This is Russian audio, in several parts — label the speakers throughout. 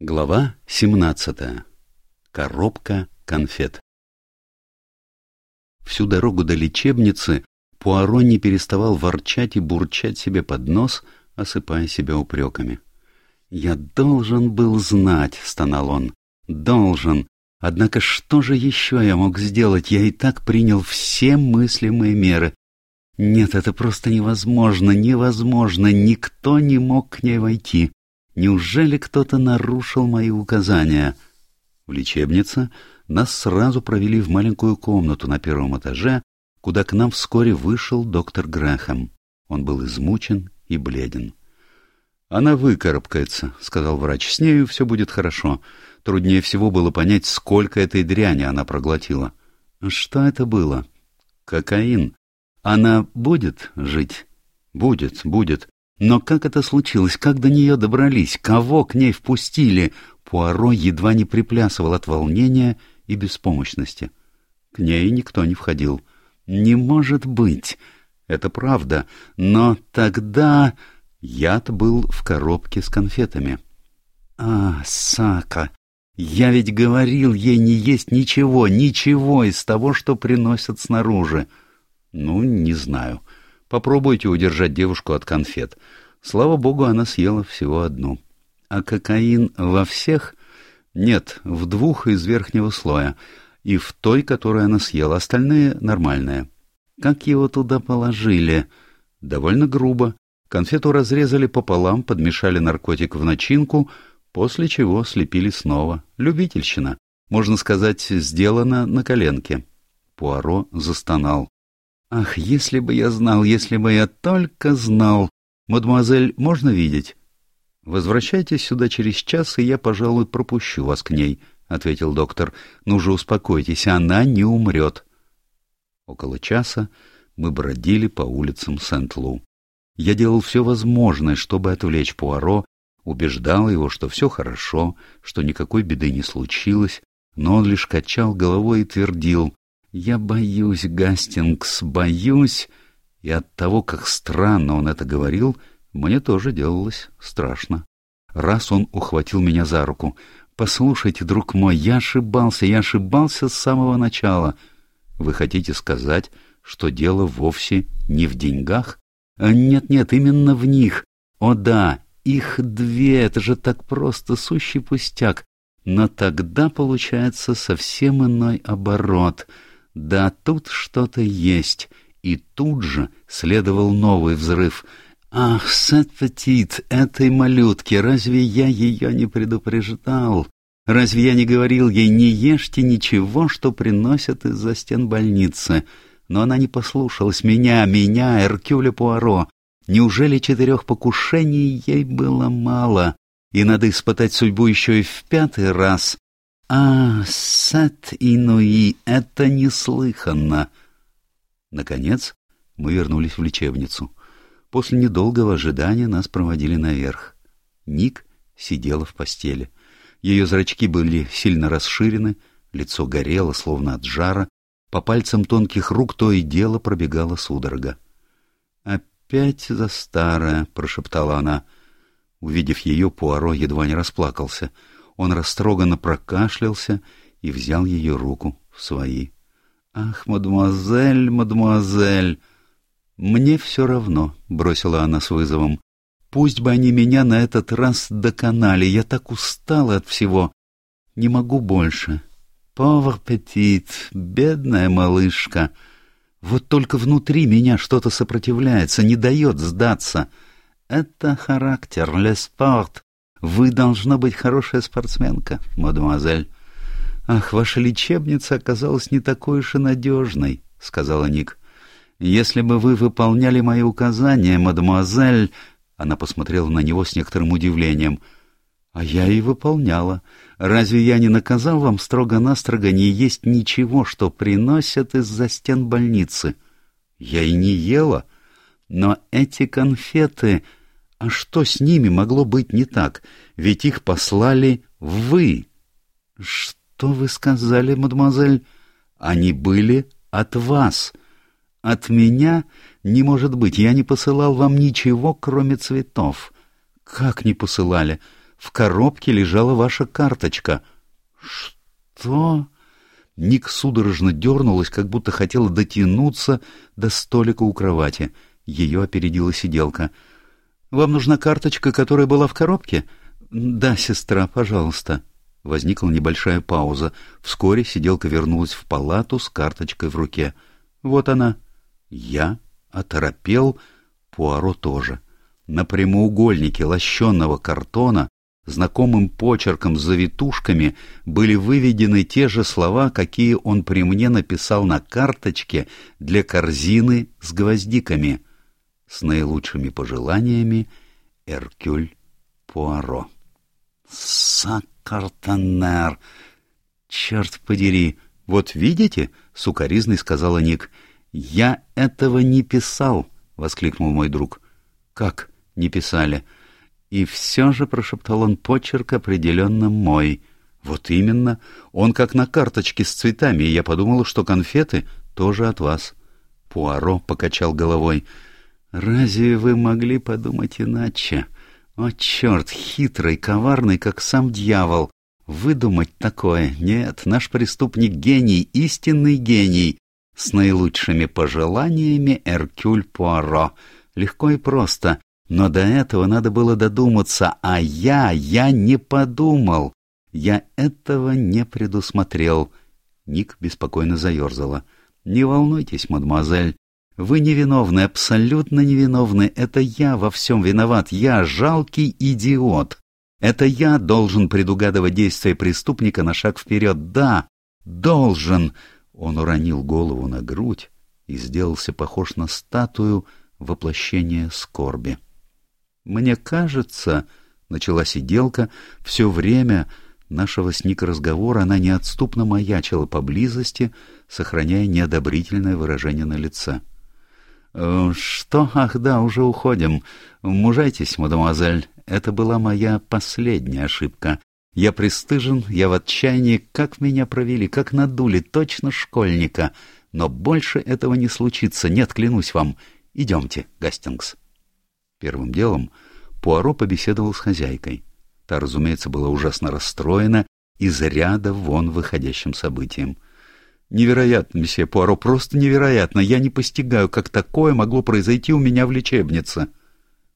Speaker 1: Глава 17. Коробка конфет. Всю дорогу до лечебницы Пуаро не переставал ворчать и бурчать себе под нос, осыпая себя упреками. «Я должен был знать», — стонал он, — «должен. Однако что же еще я мог сделать? Я и так принял все мыслимые меры. Нет, это просто невозможно, невозможно. Никто не мог к ней войти». Неужели кто-то нарушил мои указания? В лечебнице нас сразу провели в маленькую комнату на первом этаже, куда к нам вскоре вышел доктор Грэхэм. Он был измучен и бледен. «Она выкарабкается», — сказал врач. «С нею все будет хорошо. Труднее всего было понять, сколько этой дряни она проглотила». «Что это было?» «Кокаин. Она будет жить?» «Будет, будет. Но как это случилось? Как до нее добрались? Кого к ней впустили? Пуаро едва не приплясывал от волнения и беспомощности. К ней никто не входил. «Не может быть!» Это правда, но тогда яд был в коробке с конфетами. «А, Сака, я ведь говорил ей не есть ничего, ничего из того, что приносят снаружи». «Ну, не знаю. Попробуйте удержать девушку от конфет. Слава богу, она съела всего одну. А кокаин во всех? Нет, в двух из верхнего слоя. И в той, которую она съела. Остальные нормальные. Как его туда положили? Довольно грубо. Конфету разрезали пополам, подмешали наркотик в начинку, после чего слепили снова. Любительщина. Можно сказать, сделано на коленке. Пуаро застонал. Ах, если бы я знал, если бы я только знал. Мадемуазель, можно видеть? Возвращайтесь сюда через час, и я, пожалуй, пропущу вас к ней, — ответил доктор. Ну же, успокойтесь, она не умрет. Около часа мы бродили по улицам Сент-Лу. Я делал все возможное, чтобы отвлечь Пуаро, убеждал его, что все хорошо, что никакой беды не случилось, но он лишь качал головой и твердил «Я боюсь, Гастингс, боюсь!» И от того, как странно он это говорил, мне тоже делалось страшно. Раз он ухватил меня за руку. «Послушайте, друг мой, я ошибался, я ошибался с самого начала. Вы хотите сказать, что дело вовсе не в деньгах? Нет-нет, именно в них. О да, их две, это же так просто, сущий пустяк. Но тогда получается совсем иной оборот — да, тут что-то есть. И тут же следовал новый взрыв. «Ах, Сет-Петит, этой малютке, разве я ее не предупреждал? Разве я не говорил ей, не ешьте ничего, что приносят из-за стен больницы?» Но она не послушалась меня, меня, Эркюля Пуаро. Неужели четырех покушений ей было мало? И надо испытать судьбу еще и в пятый раз? А, Сет Инуи, это неслыханно. Наконец мы вернулись в лечебницу. После недолгого ожидания нас проводили наверх. Ник сидела в постели. Ее зрачки были сильно расширены, лицо горело, словно от жара, по пальцам тонких рук то и дело пробегала судорога. «Опять за старое», — прошептала она. Увидев ее, Пуаро едва не расплакался — он растроганно прокашлялся и взял ее руку в свои. «Ах, мадемуазель, мадемуазель!» «Мне все равно», — бросила она с вызовом. «Пусть бы они меня на этот раз доконали. Я так устала от всего. Не могу больше. Повар Петит, бедная малышка. Вот только внутри меня что-то сопротивляется, не дает сдаться. Это характер, леспорт. Вы должна быть хорошая спортсменка, мадемуазель. Ах, ваша лечебница оказалась не такой уж и надежной, сказала Ник. Если бы вы выполняли мои указания, мадемуазель... Она посмотрела на него с некоторым удивлением. А я и выполняла. Разве я не наказал вам строго-настрого не есть ничего, что приносят из-за стен больницы? Я и не ела. Но эти конфеты... А что с ними могло быть не так? Ведь их послали вы. Что вы сказали, мадемуазель? Они были от вас. От меня не может быть. Я не посылал вам ничего, кроме цветов. Как не посылали? В коробке лежала ваша карточка». «Что?» Ник судорожно дернулась, как будто хотела дотянуться до столика у кровати. Ее опередила сиделка. «Вам нужна карточка, которая была в коробке?» «Да, сестра, пожалуйста». Возникла небольшая пауза. Вскоре сиделка вернулась в палату с карточкой в руке. «Вот она». Я оторопел, Пуаро тоже. На прямоугольнике лощенного картона знакомым почерком с завитушками были выведены те же слова, какие он при мне написал на карточке для корзины с гвоздиками. С наилучшими пожеланиями Эркюль Пуаро. «Сакартанер! Черт подери! Вот видите?» — сукоризной сказала Ник. «Я этого не писал!» — воскликнул мой друг. «Как не писали?» И все же, — прошептал он, — почерк определенно мой. Вот именно. Он как на карточке с цветами, и я подумала, что конфеты тоже от вас. Пуаро покачал головой. Разве вы могли подумать иначе? О, черт, хитрый, коварный, как сам дьявол. Выдумать такое? Нет, наш преступник гений, истинный гений. С наилучшими пожеланиями Эркюль Пуаро. Легко и просто. Но до этого надо было додуматься, а я, я не подумал. Я этого не предусмотрел. Ник беспокойно заерзала. «Не волнуйтесь, мадемуазель. Вы невиновны, абсолютно невиновны. Это я во всем виноват. Я жалкий идиот. Это я должен предугадывать действия преступника на шаг вперед. Да, должен!» Он уронил голову на грудь и сделался похож на статую воплощения скорби. «Мне кажется...» — начала сиделка. «Все время нашего с Ник разговора она неотступно маячила поблизости, сохраняя неодобрительное выражение на лице». «Э, «Что? Ах, да, уже уходим. Мужайтесь, мадемуазель. Это была моя последняя ошибка. Я пристыжен, я в отчаянии. Как меня провели, как надули, точно школьника. Но больше этого не случится. Нет, клянусь вам. Идемте, Гастингс». Первым делом Пуаро побеседовал с хозяйкой. Та, разумеется, была ужасно расстроена из ряда вон выходящим событием. «Невероятно, месье Пуаро, просто невероятно! Я не постигаю, как такое могло произойти у меня в лечебнице!»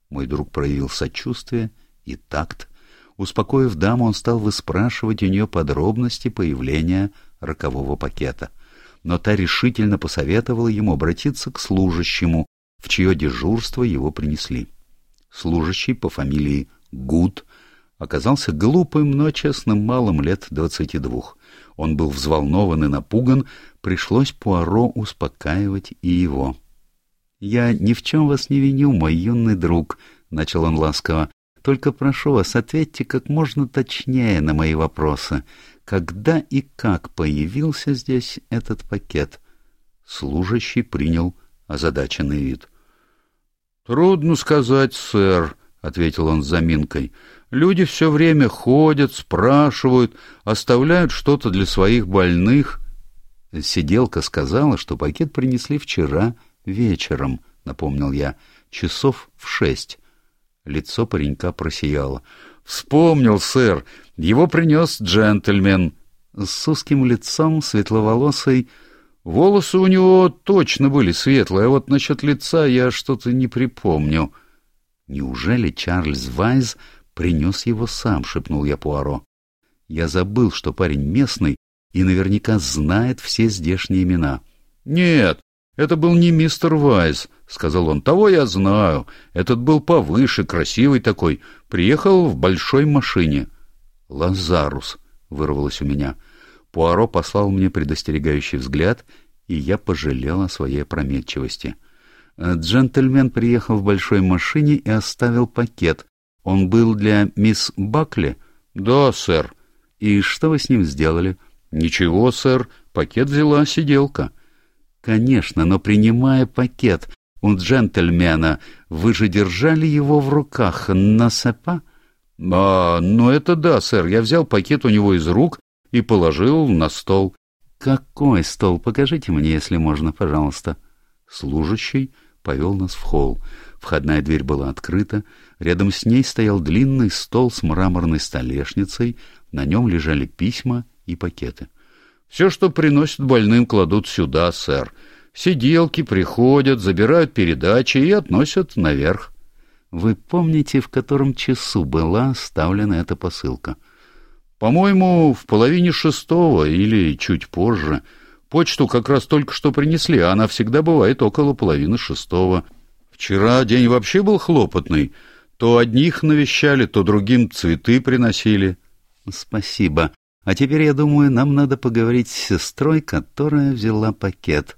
Speaker 1: Мой друг проявил сочувствие и такт. Успокоив даму, он стал выспрашивать у нее подробности появления рокового пакета. Но та решительно посоветовала ему обратиться к служащему, в чье дежурство его принесли. Служащий по фамилии Гуд оказался глупым, но честным малым лет двадцати двух. Он был взволнован и напуган, пришлось Пуаро успокаивать и его. «Я ни в чем вас не виню, мой юный друг», — начал он ласково. «Только прошу вас, ответьте как можно точнее на мои вопросы. Когда и как появился здесь этот пакет?» Служащий принял озадаченный вид. «Трудно сказать, сэр», — ответил он с заминкой. «Люди все время ходят, спрашивают, оставляют что-то для своих больных». Сиделка сказала, что пакет принесли вчера вечером, — напомнил я, — часов в шесть. Лицо паренька просияло. «Вспомнил, сэр, его принес джентльмен». С узким лицом, светловолосый, Волосы у него точно были светлые, а вот насчет лица я что-то не припомню. Неужели Чарльз Вайз принес его сам, шепнул я Пуаро. Я забыл, что парень местный и наверняка знает все здешние имена. Нет, это был не мистер Вайз, сказал он. Того я знаю. Этот был повыше, красивый такой. Приехал в большой машине. Лазарус, вырвалось у меня. — Пуаро послал мне предостерегающий взгляд, и я пожалел о своей опрометчивости. Джентльмен приехал в большой машине и оставил пакет. Он был для мисс Бакли? — Да, сэр. — И что вы с ним сделали? — Ничего, сэр. Пакет взяла сиделка. — Конечно, но принимая пакет у джентльмена, вы же держали его в руках на сапа? — А, ну это да, сэр. Я взял пакет у него из рук и положил на стол. «Какой стол? Покажите мне, если можно, пожалуйста». Служащий повел нас в холл. Входная дверь была открыта, рядом с ней стоял длинный стол с мраморной столешницей, на нем лежали письма и пакеты. «Все, что приносят больным, кладут сюда, сэр. Сиделки приходят, забирают передачи и относят наверх». «Вы помните, в котором часу была оставлена эта посылка?» «По-моему, в половине шестого или чуть позже. Почту как раз только что принесли, а она всегда бывает около половины шестого». Вчера день вообще был хлопотный. То одних навещали, то другим цветы приносили. Спасибо. А теперь, я думаю, нам надо поговорить с сестрой, которая взяла пакет.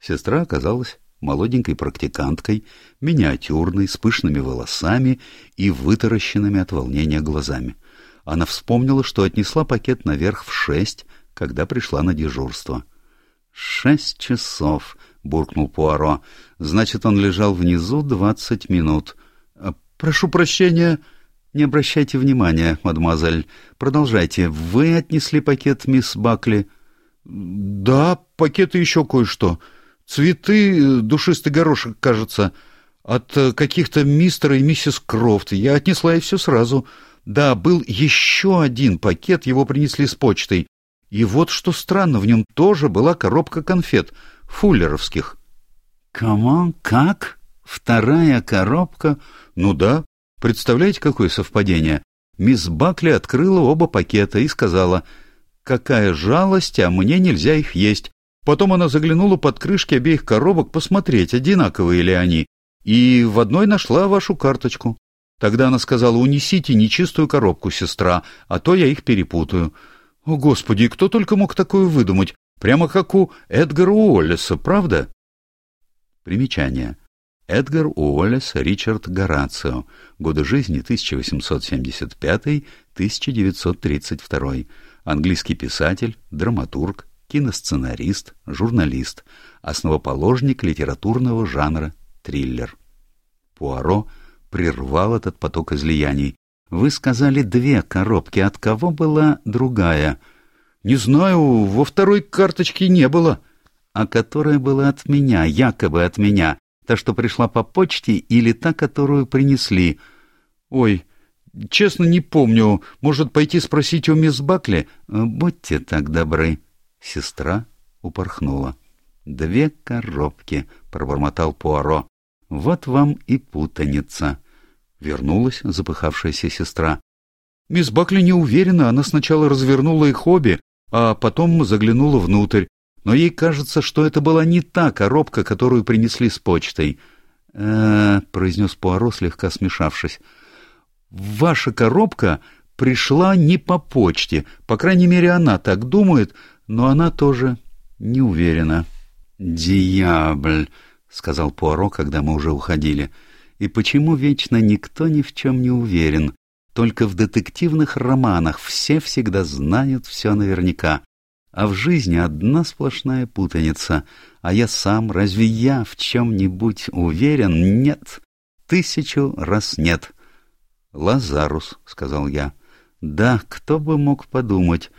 Speaker 1: Сестра оказалась молоденькой практиканткой, миниатюрной, с пышными волосами и вытаращенными от волнения глазами. Она вспомнила, что отнесла пакет наверх в шесть, когда пришла на дежурство. «Шесть часов», — буркнул Пуаро. «Значит, он лежал внизу двадцать минут». «А, «Прошу прощения». «Не обращайте внимания, мадемуазель. Продолжайте. Вы отнесли пакет мисс Бакли?» «Да, пакет и еще кое-что. Цветы, душистый горошек, кажется, от каких-то мистера и миссис Крофт. Я отнесла и все сразу. Да, был еще один пакет, его принесли с почтой. И вот что странно, в нем тоже была коробка конфет, фуллеровских. «Кому? Как? Вторая коробка?» «Ну да. Представляете, какое совпадение? Мисс Бакли открыла оба пакета и сказала, «Какая жалость, а мне нельзя их есть». Потом она заглянула под крышки обеих коробок посмотреть, одинаковые ли они, и в одной нашла вашу карточку. Тогда она сказала, «Унесите нечистую коробку, сестра, а то я их перепутаю». О, Господи, кто только мог такое выдумать? Прямо как у Эдгара Уоллеса, правда? Примечание. Эдгар Уоллес Ричард Горацио. Годы жизни 1875-1932. Английский писатель, драматург, киносценарист, журналист, основоположник литературного жанра триллер. Пуаро прервал этот поток излияний. Вы сказали две коробки. От кого была другая? Не знаю, во второй карточке не было. А которая была от меня, якобы от меня. Та, что пришла по почте, или та, которую принесли? Ой, честно не помню. Может, пойти спросить у мисс Бакли? Будьте так добры. Сестра упорхнула. «Две коробки», — пробормотал Пуаро. «Вот вам и путаница». Вернулась запыхавшаяся сестра. Мисс Бакли не уверена, она сначала развернула их обе, а потом заглянула внутрь. Но ей кажется, что это была не та коробка, которую принесли с почтой. э произнес Пуаро, слегка смешавшись. «Ваша коробка пришла не по почте. По крайней мере, она так думает, но она тоже не уверена». «Дьябль», — сказал Пуаро, когда мы уже уходили. — и почему вечно никто ни в чем не уверен? Только в детективных романах все всегда знают все наверняка. А в жизни одна сплошная путаница. А я сам, разве я в чем-нибудь уверен? Нет. Тысячу раз нет. «Лазарус», — сказал я. «Да, кто бы мог подумать.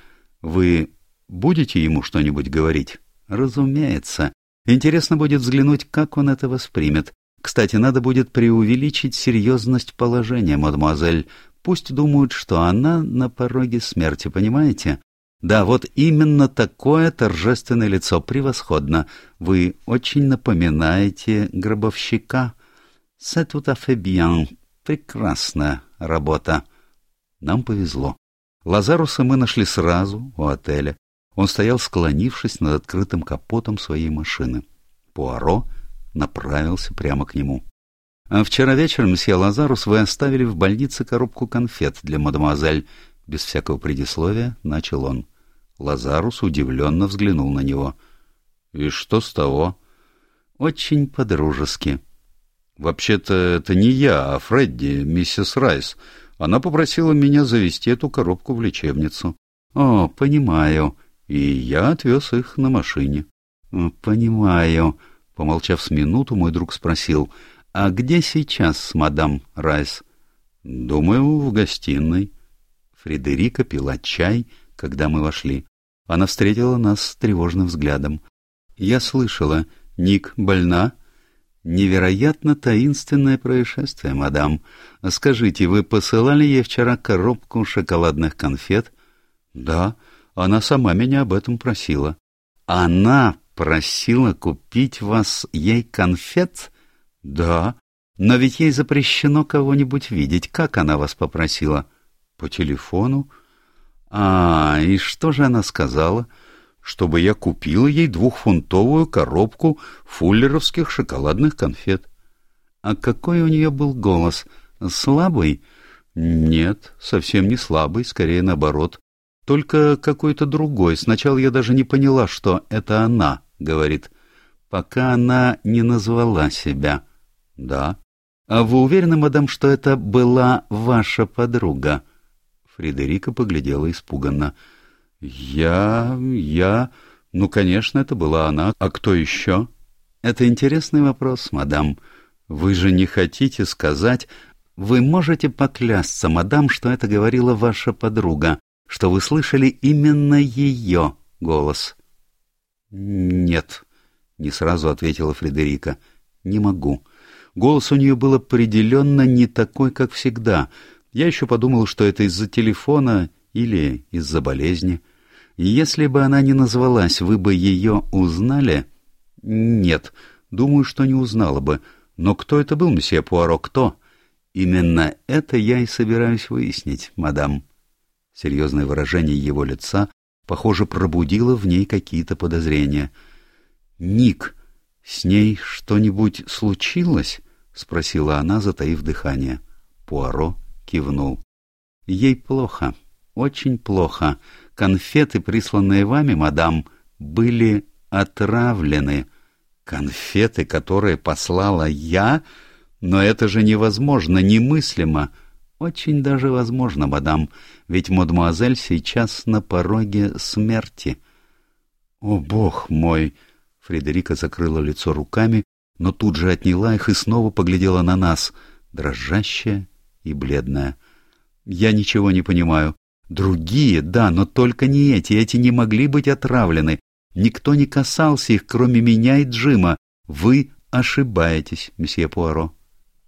Speaker 1: Вы будете ему что-нибудь говорить?» «Разумеется. Интересно будет взглянуть, как он это воспримет. Кстати, надо будет преувеличить серьезность положения, мадемуазель. Пусть думают, что она на пороге смерти, понимаете? Да, вот именно такое торжественное лицо превосходно. Вы очень напоминаете гробовщика. C'est tout à. Прекрасная работа. Нам повезло. Лазаруса мы нашли сразу у отеля. Он стоял, склонившись над открытым капотом своей машины. Пуаро направился прямо к нему. «А вчера вечером, месье Лазарус, вы оставили в больнице коробку конфет для мадемуазель». Без всякого предисловия начал он. Лазарус удивленно взглянул на него. «И что с того?» «Очень по-дружески». «Вообще-то это не я, а Фредди, миссис Райс. Она попросила меня завести эту коробку в лечебницу». «О, понимаю. И я отвез их на машине». «Понимаю», Помолчав с минуту, мой друг спросил, «А где сейчас мадам Райс?» «Думаю, в гостиной». Фредерика пила чай, когда мы вошли. Она встретила нас с тревожным взглядом. «Я слышала, Ник больна?» Невероятно таинственное происшествие, мадам. Скажите, вы посылали ей вчера коробку шоколадных конфет? Да, она сама меня об этом просила. Она просила купить вас ей конфет? Да. Но ведь ей запрещено кого-нибудь видеть. Как она вас попросила? По телефону. А, и что же она сказала? — чтобы я купил ей двухфунтовую коробку фуллеровских шоколадных конфет. А какой у нее был голос? Слабый? Нет, совсем не слабый, скорее наоборот. Только какой-то другой. Сначала я даже не поняла, что это она, говорит. Пока она не назвала себя. Да. А вы уверены, мадам, что это была ваша подруга? Фредерика поглядела испуганно. — «Я... я... Ну, конечно, это была она. А кто еще?» «Это интересный вопрос, мадам. Вы же не хотите сказать... Вы можете поклясться, мадам, что это говорила ваша подруга, что вы слышали именно ее голос?» «Нет», — не сразу ответила Фредерика. «Не могу. Голос у нее был определенно не такой, как всегда. Я еще подумал, что это из-за телефона или из-за болезни». Если бы она не назвалась, вы бы ее узнали? Нет, думаю, что не узнала бы. Но кто это был, месье Пуаро, кто? Именно это я и собираюсь выяснить, мадам. Серьезное выражение его лица, похоже, пробудило в ней какие-то подозрения. «Ник, с ней что-нибудь случилось?» — спросила она, затаив дыхание. Пуаро кивнул. «Ей плохо, очень плохо конфеты, присланные вами, мадам, были отравлены. Конфеты, которые послала я? Но это же невозможно, немыслимо. Очень даже возможно, мадам, ведь мадемуазель сейчас на пороге смерти. О, бог мой! Фредерика закрыла лицо руками, но тут же отняла их и снова поглядела на нас, дрожащая и бледная. Я ничего не понимаю. Другие, да, но только не эти. Эти не могли быть отравлены. Никто не касался их, кроме меня и Джима. Вы ошибаетесь, месье Пуаро.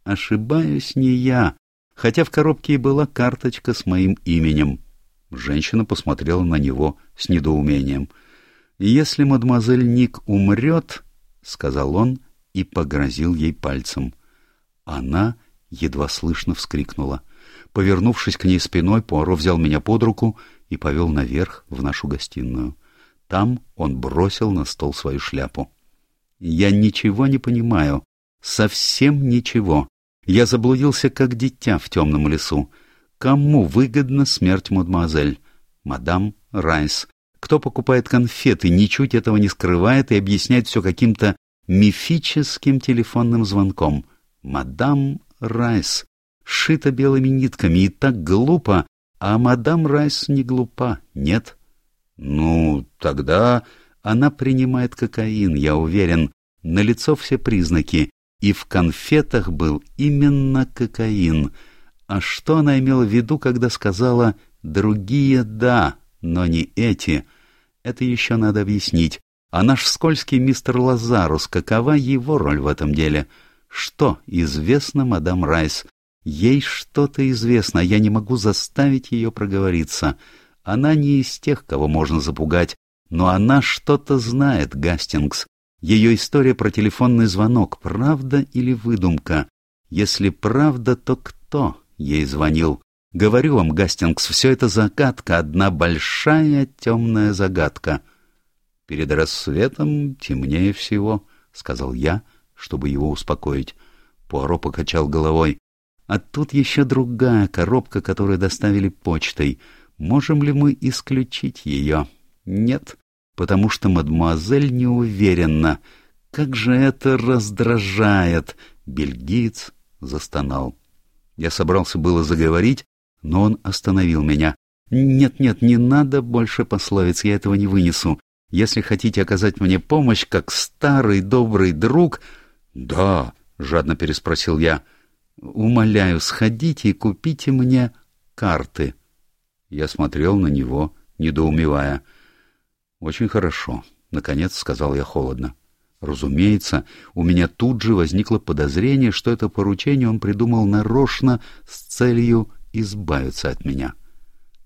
Speaker 1: Ошибаюсь не я, хотя в коробке и была карточка с моим именем. Женщина посмотрела на него с недоумением. «Если мадемуазель Ник умрет, — сказал он и погрозил ей пальцем. Она едва слышно вскрикнула — Повернувшись к ней спиной, Пуаро взял меня под руку и повел наверх в нашу гостиную. Там он бросил на стол свою шляпу. «Я ничего не понимаю. Совсем ничего. Я заблудился, как дитя в темном лесу. Кому выгодна смерть мадемуазель? Мадам Райс. Кто покупает конфеты, ничуть этого не скрывает и объясняет все каким-то мифическим телефонным звонком. Мадам Райс шито белыми нитками и так глупо, а мадам Райс не глупа, нет? Ну, тогда она принимает кокаин, я уверен. На лицо все признаки, и в конфетах был именно кокаин. А что она имела в виду, когда сказала «другие да, но не эти»? Это еще надо объяснить. А наш скользкий мистер Лазарус, какова его роль в этом деле? Что известно мадам Райс? Ей что-то известно, я не могу заставить ее проговориться. Она не из тех, кого можно запугать, но она что-то знает, Гастингс. Ее история про телефонный звонок, правда или выдумка? Если правда, то кто ей звонил? Говорю вам, Гастингс, все это загадка, одна большая темная загадка. Перед рассветом темнее всего, — сказал я, чтобы его успокоить. Пуаро покачал головой. А тут еще другая коробка, которую доставили почтой. Можем ли мы исключить ее? Нет, потому что мадемуазель не уверена. Как же это раздражает! Бельгиец застонал. Я собрался было заговорить, но он остановил меня. «Нет-нет, не надо больше пословиц, я этого не вынесу. Если хотите оказать мне помощь, как старый добрый друг...» «Да», — жадно переспросил я, Умоляю, сходите и купите мне карты. Я смотрел на него, недоумевая. Очень хорошо, наконец сказал я холодно. Разумеется, у меня тут же возникло подозрение, что это поручение он придумал нарочно с целью избавиться от меня.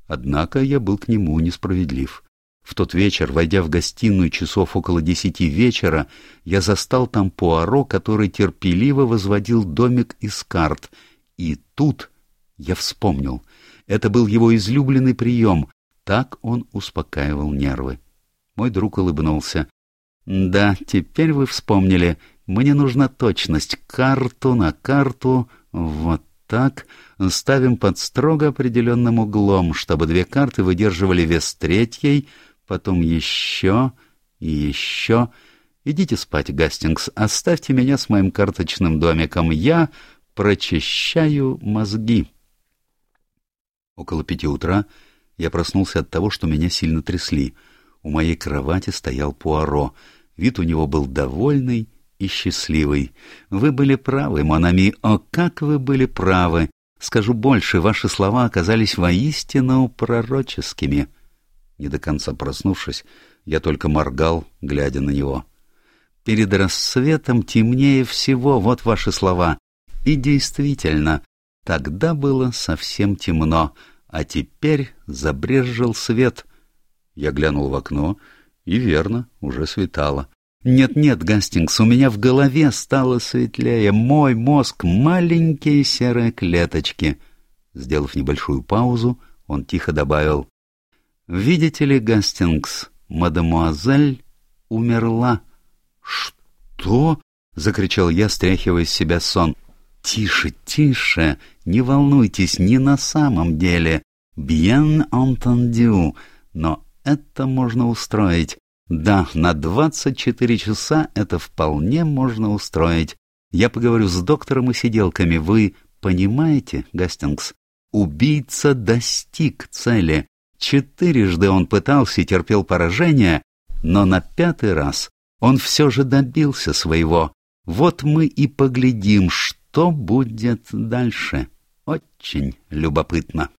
Speaker 1: Однако я был к нему несправедлив. В тот вечер, войдя в гостиную часов около десяти вечера, я застал там Пуаро, который терпеливо возводил домик из карт. И тут я вспомнил. Это был его излюбленный прием. Так он успокаивал нервы. Мой друг улыбнулся. «Да, теперь вы вспомнили. Мне нужна точность. Карту на карту. Вот так. Ставим под строго определенным углом, чтобы две карты выдерживали вес третьей, потом еще и еще. Идите спать, Гастингс, оставьте меня с моим карточным домиком. Я прочищаю мозги. Около пяти утра я проснулся от того, что меня сильно трясли. У моей кровати стоял Пуаро. Вид у него был довольный и счастливый. Вы были правы, Монами, о, как вы были правы! Скажу больше, ваши слова оказались воистину пророческими. Не до конца проснувшись, я только моргал, глядя на него. Перед рассветом темнее всего, вот ваши слова. И действительно, тогда было совсем темно, а теперь забрезжил свет. Я глянул в окно, и верно, уже светало. Нет-нет, Гастингс, у меня в голове стало светлее. Мой мозг — маленькие серые клеточки. Сделав небольшую паузу, он тихо добавил. «Видите ли, Гастингс, мадемуазель умерла». «Что?» — закричал я, стряхивая с себя сон. «Тише, тише, не волнуйтесь, не на самом деле. Bien entendu, но это можно устроить. Да, на двадцать четыре часа это вполне можно устроить. Я поговорю с доктором и сиделками. Вы понимаете, Гастингс? Убийца достиг цели. Четырежды он пытался и терпел поражение, но на пятый раз он все же добился своего. Вот мы и поглядим, что будет дальше. Очень любопытно.